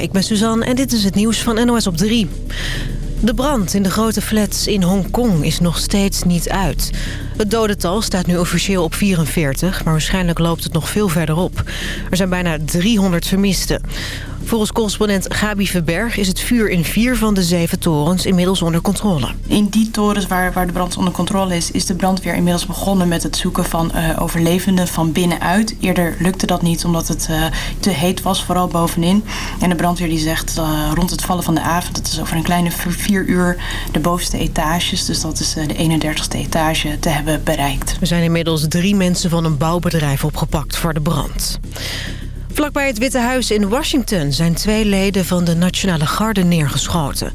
Ik ben Suzanne en dit is het nieuws van NOS op 3. De brand in de grote flats in Hongkong is nog steeds niet uit. Het dodental staat nu officieel op 44, maar waarschijnlijk loopt het nog veel verder op. Er zijn bijna 300 vermisten. Volgens correspondent Gabi Verberg is het vuur in vier van de zeven torens inmiddels onder controle. In die torens waar, waar de brand onder controle is, is de brandweer inmiddels begonnen met het zoeken van uh, overlevenden van binnenuit. Eerder lukte dat niet omdat het uh, te heet was, vooral bovenin. En de brandweer die zegt uh, rond het vallen van de avond, dat is over een kleine vier uur de bovenste etages, dus dat is de 31ste etage, te hebben bereikt. Er zijn inmiddels drie mensen van een bouwbedrijf opgepakt voor de brand. Vlakbij het Witte Huis in Washington zijn twee leden van de Nationale Garde neergeschoten.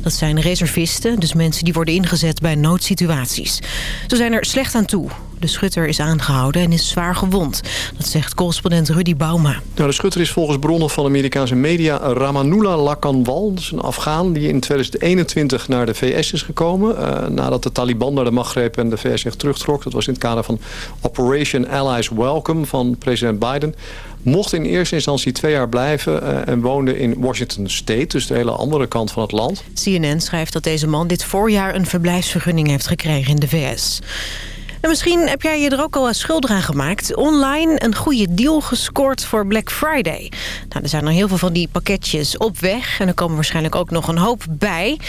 Dat zijn reservisten, dus mensen die worden ingezet bij noodsituaties. Ze zijn er slecht aan toe. De schutter is aangehouden en is zwaar gewond. Dat zegt correspondent Rudy Bauma. Nou, de schutter is volgens bronnen van Amerikaanse media Ramanullah Lakanwal. Dat is een Afghaan die in 2021 naar de VS is gekomen. Uh, nadat de Taliban naar de macht greep en de VS zich terugtrok. Dat was in het kader van Operation Allies Welcome van president Biden mocht in eerste instantie twee jaar blijven uh, en woonde in Washington State, dus de hele andere kant van het land. CNN schrijft dat deze man dit voorjaar een verblijfsvergunning heeft gekregen in de VS. En misschien heb jij je er ook al schuldig aan gemaakt. Online een goede deal gescoord voor Black Friday. Nou, er zijn nog heel veel van die pakketjes op weg. En er komen waarschijnlijk ook nog een hoop bij.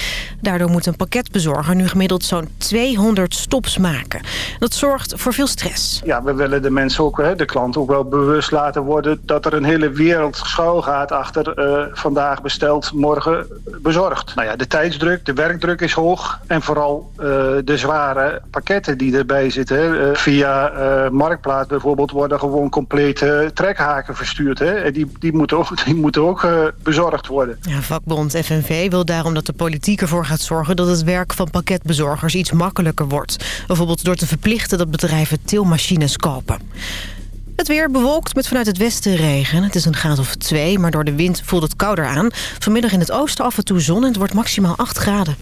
Daardoor moet een pakketbezorger nu gemiddeld zo'n 200 stops maken. Dat zorgt voor veel stress. Ja, we willen de mensen ook, de klant ook wel bewust laten worden... dat er een hele wereld schuil gaat achter uh, vandaag besteld, morgen bezorgd. Nou ja, de tijdsdruk, de werkdruk is hoog. En vooral uh, de zware pakketten die erbij zitten Hè. Via uh, Marktplaats bijvoorbeeld worden gewoon complete trekhaken verstuurd. Hè. En die, die moeten ook, die moeten ook uh, bezorgd worden. Ja, vakbond FNV wil daarom dat de politiek ervoor gaat zorgen... dat het werk van pakketbezorgers iets makkelijker wordt. Bijvoorbeeld door te verplichten dat bedrijven tilmachines kopen. Het weer bewolkt met vanuit het westen regen. Het is een graad of twee, maar door de wind voelt het kouder aan. Vanmiddag in het oosten af en toe zon en het wordt maximaal 8 graden.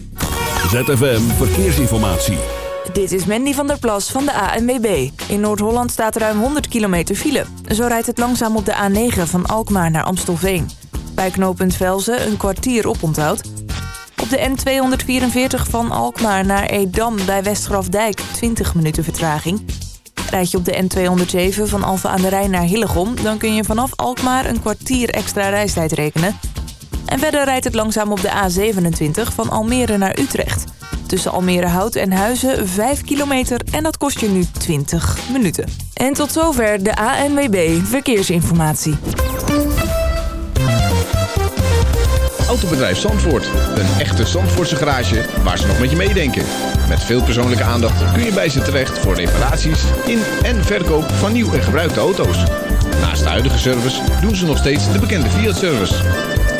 ZFM Verkeersinformatie. Dit is Mandy van der Plas van de ANWB. In Noord-Holland staat ruim 100 kilometer file. Zo rijdt het langzaam op de A9 van Alkmaar naar Amstelveen. Bij knooppunt Velzen een kwartier oponthoud. Op de N244 van Alkmaar naar Edam bij Westgrafdijk 20 minuten vertraging. Rijd je op de N207 van Alphen aan de Rijn naar Hillegom... dan kun je vanaf Alkmaar een kwartier extra reistijd rekenen. En verder rijdt het langzaam op de A27 van Almere naar Utrecht... Tussen Almere Hout en Huizen 5 kilometer en dat kost je nu 20 minuten. En tot zover de ANWB Verkeersinformatie. Autobedrijf Zandvoort. Een echte Zandvoortse garage waar ze nog met je meedenken. Met veel persoonlijke aandacht kun je bij ze terecht voor reparaties in en verkoop van nieuw en gebruikte auto's. Naast de huidige service doen ze nog steeds de bekende Fiat-service.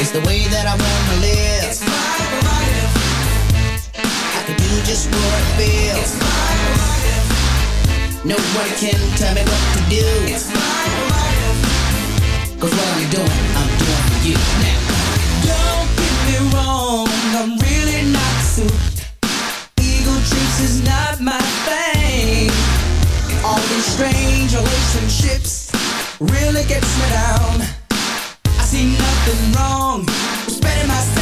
It's the way that I wanna live. It's my life. I can do just what I feel. It's my life. Nobody can tell me what to do. It's my prerogative. Cause what I'm doing, I'm doing for you now. Don't get me wrong, I'm really not suited. Eagle trips is not my thing. All these strange relationships really gets me down see nothing wrong with spending my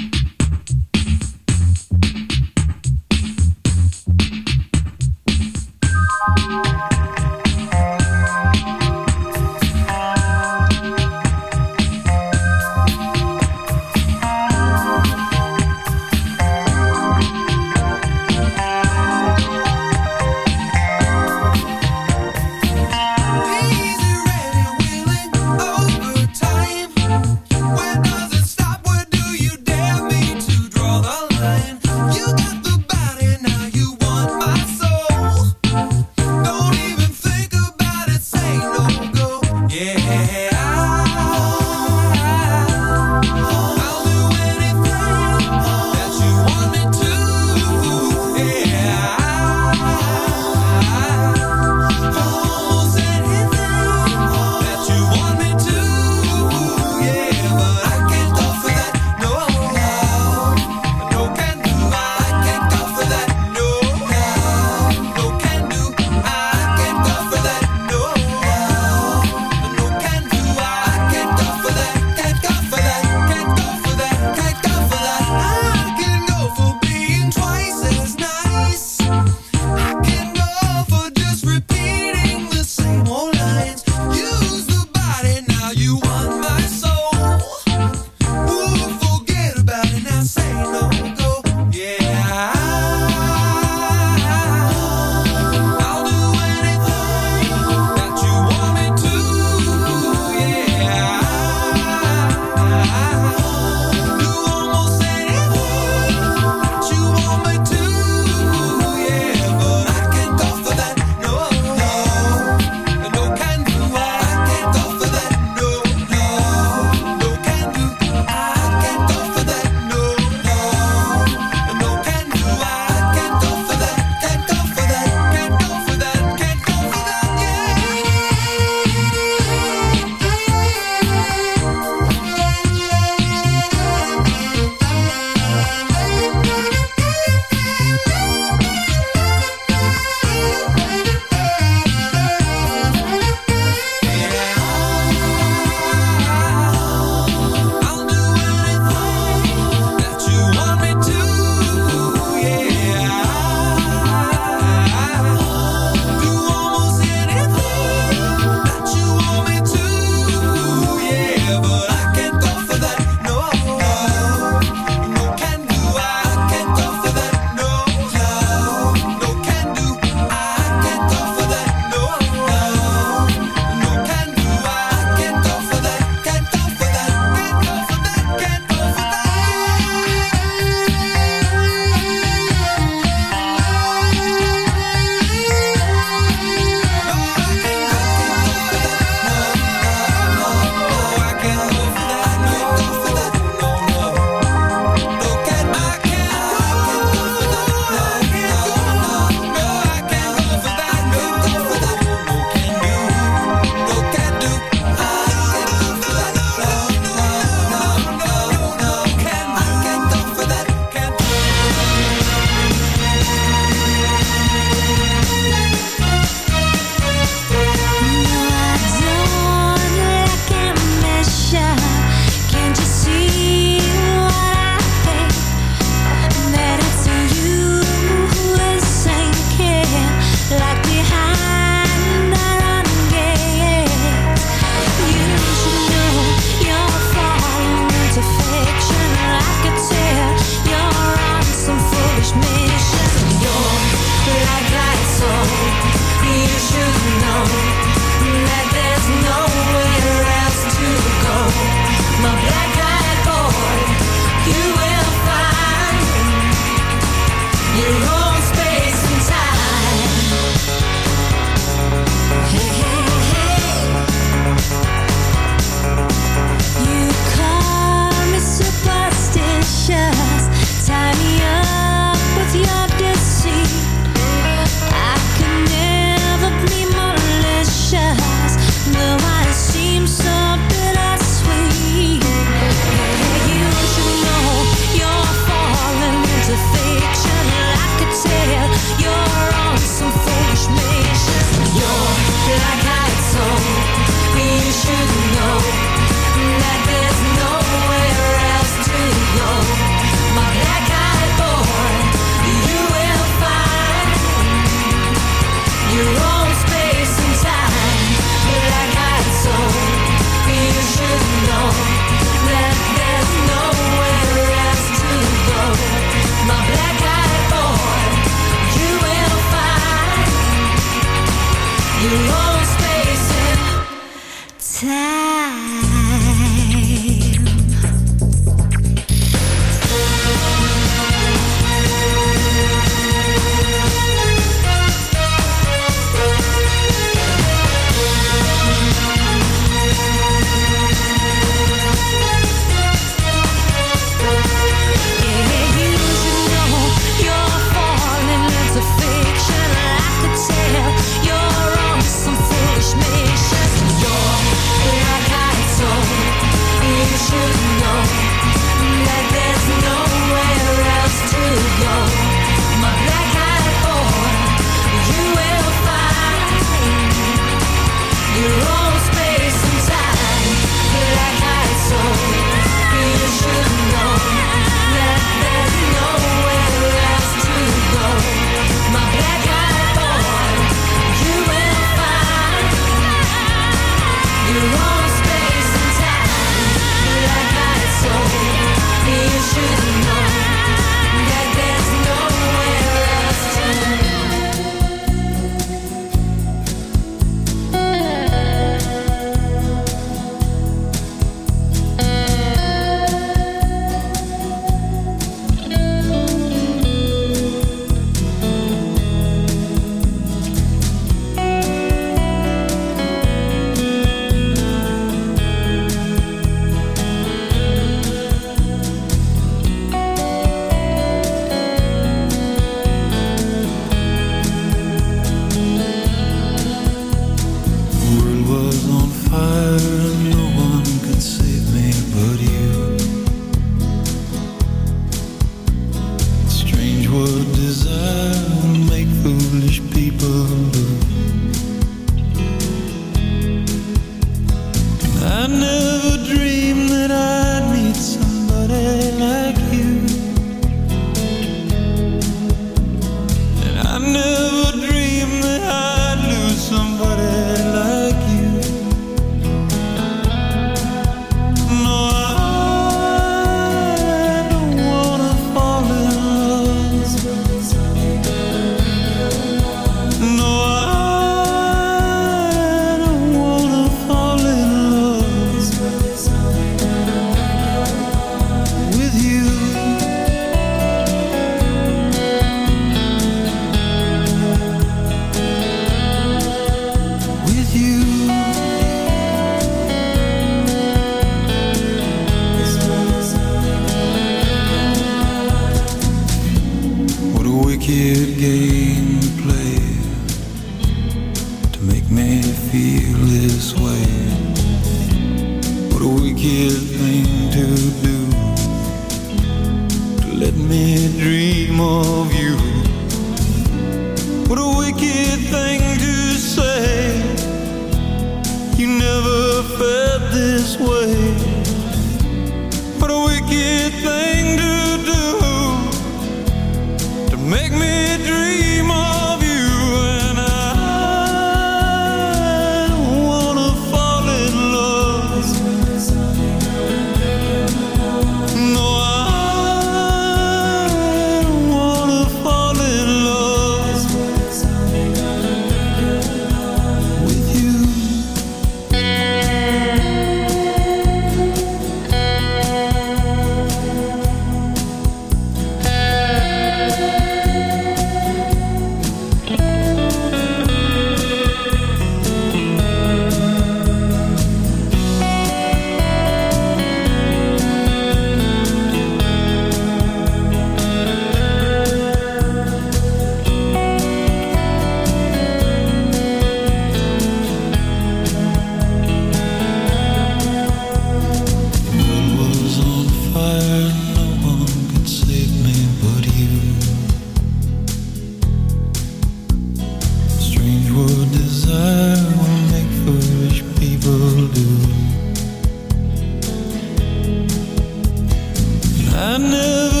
I never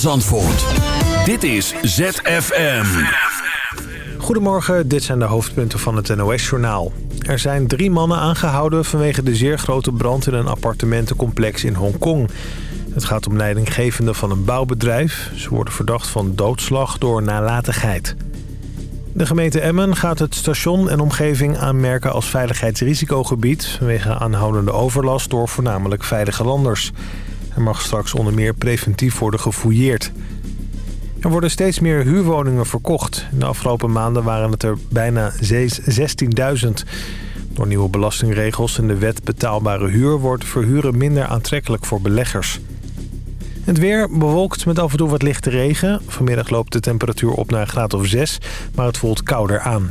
Zandvoort. Dit is ZFM. Goedemorgen, dit zijn de hoofdpunten van het NOS-journaal. Er zijn drie mannen aangehouden vanwege de zeer grote brand in een appartementencomplex in Hongkong. Het gaat om leidinggevenden van een bouwbedrijf. Ze worden verdacht van doodslag door nalatigheid. De gemeente Emmen gaat het station en omgeving aanmerken als veiligheidsrisicogebied... vanwege aanhoudende overlast door voornamelijk veilige landers. Er mag straks onder meer preventief worden gefouilleerd. Er worden steeds meer huurwoningen verkocht. In de afgelopen maanden waren het er bijna 16.000. Door nieuwe belastingregels en de wet betaalbare huur... wordt verhuren minder aantrekkelijk voor beleggers. Het weer bewolkt met af en toe wat lichte regen. Vanmiddag loopt de temperatuur op naar een graad of 6, maar het voelt kouder aan.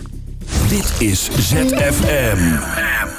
Dit is ZFM.